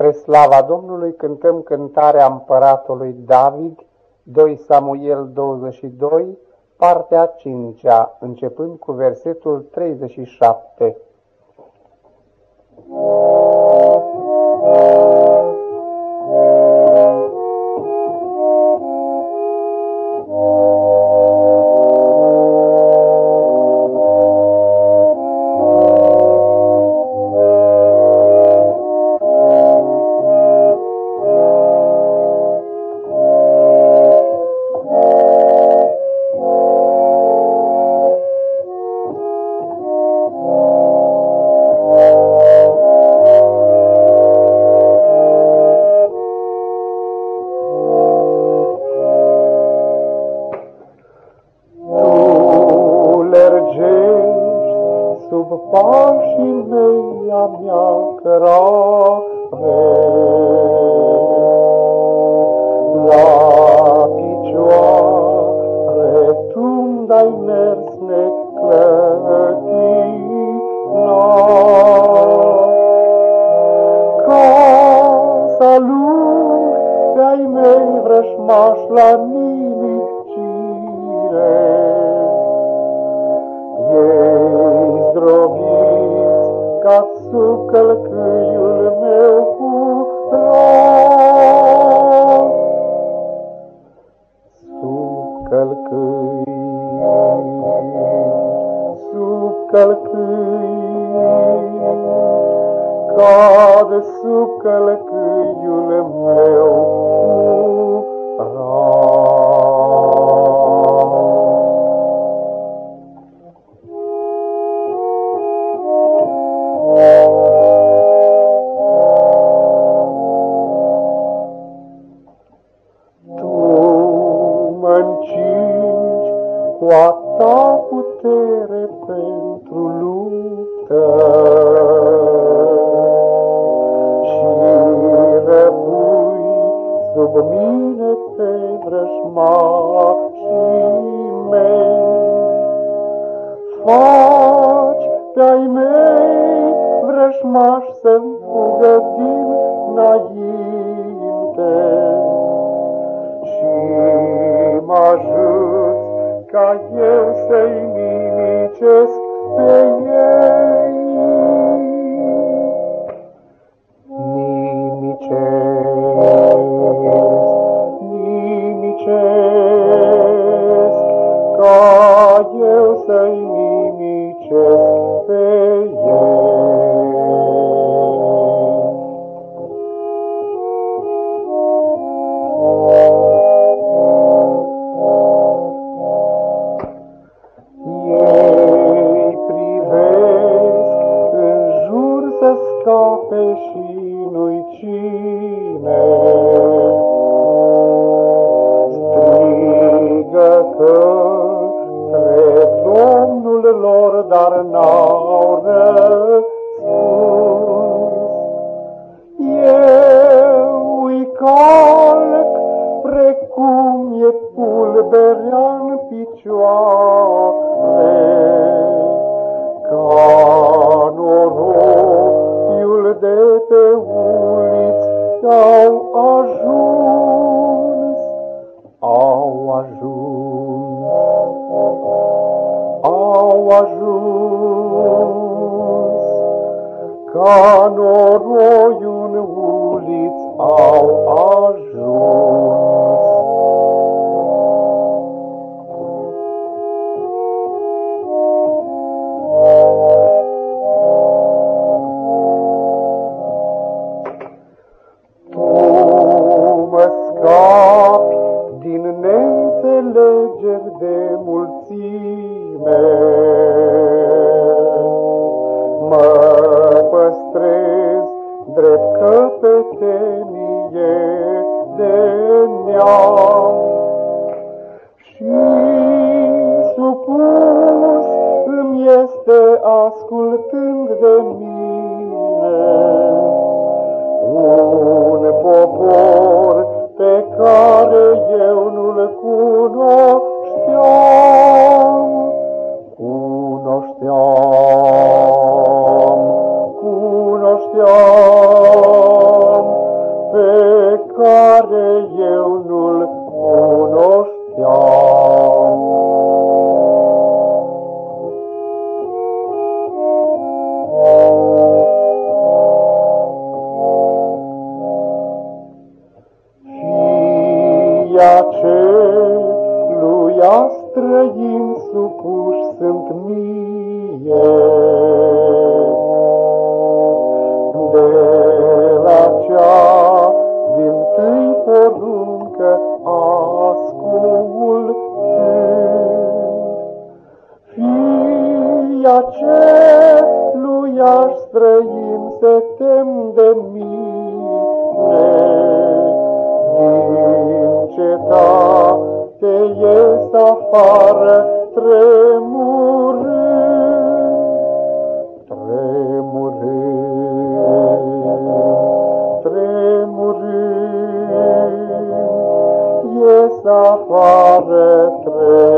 Spre slava Domnului cântăm cântarea împăratului David, 2 Samuel 22, partea 5 -a, începând cu versetul 37. Mea Sub călcâi, sub călcâi, cad sub călcâiul meu. cu cu putere pentru luptă. Și răpui sub mine pe vrăjmașii mei. Faci pe-ai mei vrăjmași să-mi fugă dinainte și mă ajut ca eu să-i Nimicesc, nimicesc, ca eu să-i nimicesc pe ei. scape și dar n-au răspuns. Eu îi calc precum e pulberea în picioare, au ajuns, ca noroi în uliți au ajuns. din neînțelegeri de mulțime. Drept căpetenie de neam. Și supus îmi este ascultând de mine un popor pe care eu nu-l cunoșteam, aceluia străin supuși sunt mie. De la cea din tâi poruncă ascultând, fii aceluia străin se tem de mine, cetate ies afară tremurând, tremurând, tremurând, ies afară tremurând.